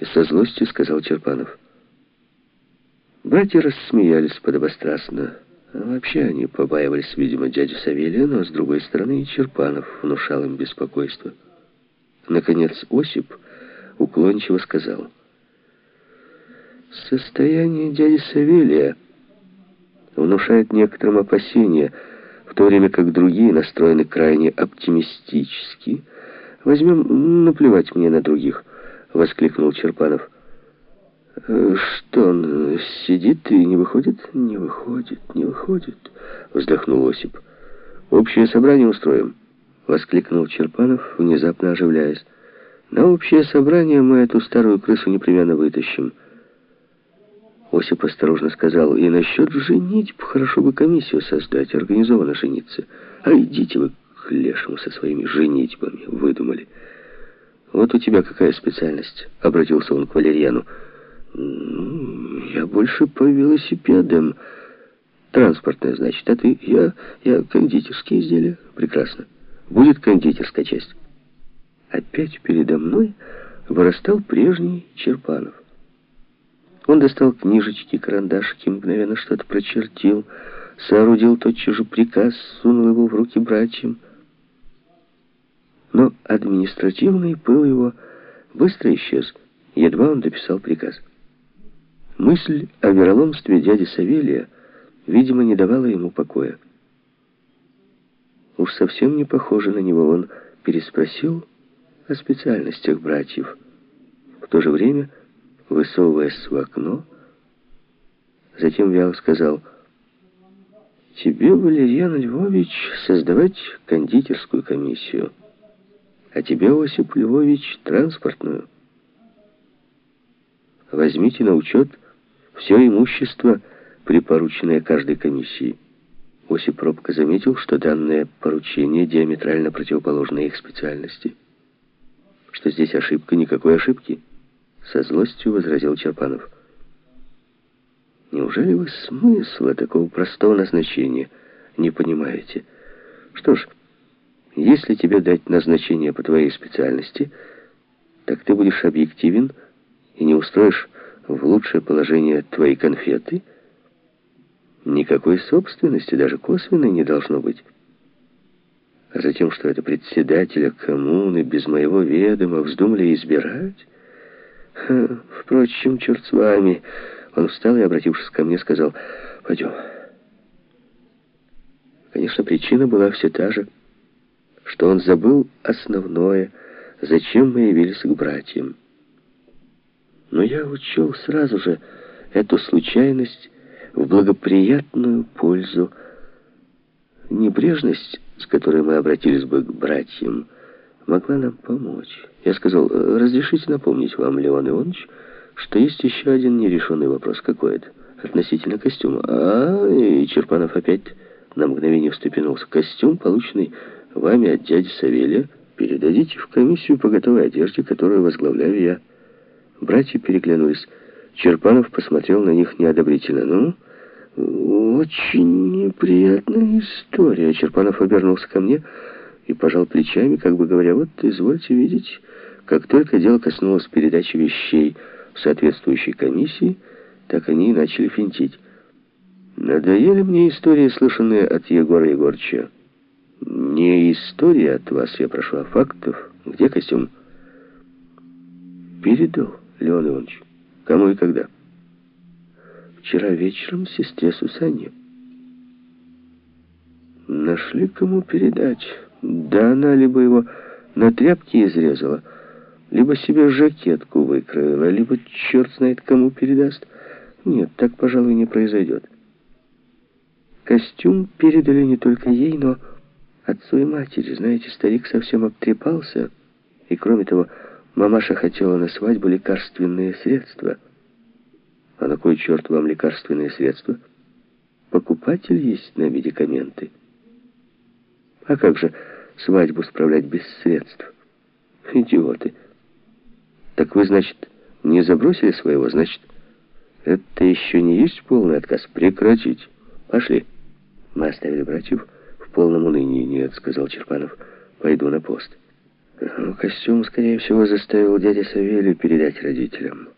И со злостью сказал Черпанов. Братья рассмеялись подобострастно. А вообще они побаивались, видимо, дядю Савелия, но, с другой стороны, и Черпанов внушал им беспокойство. Наконец Осип уклончиво сказал. «Состояние дяди Савелия внушает некоторым опасения, в то время как другие настроены крайне оптимистически. Возьмем, наплевать мне на других» воскликнул Черпанов. «Э, «Что он сидит и не выходит?» «Не выходит, не выходит», — вздохнул Осип. «Общее собрание устроим», — воскликнул Черпанов, внезапно оживляясь. «На общее собрание мы эту старую крысу непременно вытащим». Осип осторожно сказал, «И насчет женитьб хорошо бы комиссию создать, организованно жениться. А идите вы к лешему со своими женитьбами, выдумали». «Вот у тебя какая специальность?» — обратился он к Валерьяну. «Я больше по велосипедам. Транспортная, значит. А ты? Я, я кондитерские изделия. Прекрасно. Будет кондитерская часть». Опять передо мной вырастал прежний Черпанов. Он достал книжечки, карандашики, мгновенно что-то прочертил, соорудил тотчас же приказ, сунул его в руки братьям — административный пыл его быстро исчез, едва он дописал приказ. Мысль о вероломстве дяди Савелия, видимо, не давала ему покоя. Уж совсем не похоже на него, он переспросил о специальностях братьев. В то же время, высовываясь в окно, затем вяло сказал, «Тебе, Валерьян Львович, создавать кондитерскую комиссию» а тебе, Осип Львович, транспортную. Возьмите на учет все имущество, припорученное каждой комиссии. Осип робко заметил, что данное поручение диаметрально противоположно их специальности. Что здесь ошибка, никакой ошибки. Со злостью возразил Черпанов. Неужели вы смысла такого простого назначения не понимаете? Что ж, если тебе дать назначение по твоей специальности, так ты будешь объективен и не устроишь в лучшее положение твои конфеты. Никакой собственности, даже косвенной, не должно быть. А затем, что это председателя коммуны без моего ведома вздумали избирать? Ха, впрочем, черт с вами. Он встал и, обратившись ко мне, сказал, пойдем. Конечно, причина была все та же что он забыл основное, зачем мы явились к братьям. Но я учел сразу же эту случайность в благоприятную пользу. Небрежность, с которой мы обратились бы к братьям, могла нам помочь. Я сказал, разрешите напомнить вам, Леон Иванович, что есть еще один нерешенный вопрос. Какой это? Относительно костюма. А, и Черпанов опять на мгновение встрепенулся. Костюм, полученный вами от дяди Савелия, передадите в комиссию по готовой одежде, которую возглавляю я». Братья переглянулись. Черпанов посмотрел на них неодобрительно. «Ну, очень неприятная история». Черпанов обернулся ко мне и пожал плечами, как бы говоря, «Вот, извольте видеть, как только дело коснулось передачи вещей в соответствующей комиссии, так они и начали финтить. Надоели мне истории, слышанные от Егора Егорча. Не история от вас, я прошу, а фактов. Где костюм? Передал, Леон Иванович. Кому и когда? Вчера вечером сестре Сусанне. Нашли кому передать. Да она либо его на тряпке изрезала, либо себе жакетку выкроила, либо черт знает кому передаст. Нет, так, пожалуй, не произойдет. Костюм передали не только ей, но отцу и матери. Знаете, старик совсем обтрепался, и, кроме того, мамаша хотела на свадьбу лекарственные средства. А на кой черт вам лекарственные средства? Покупатель есть на медикаменты. А как же свадьбу справлять без средств? Идиоты. Так вы, значит, не забросили своего, значит, это еще не есть полный отказ? Прекратить. Пошли. Мы оставили братьев полном унынии. «Нет», — сказал Черпанов, — «пойду на пост». Ну, костюм, скорее всего, заставил дядя Савелий передать родителям.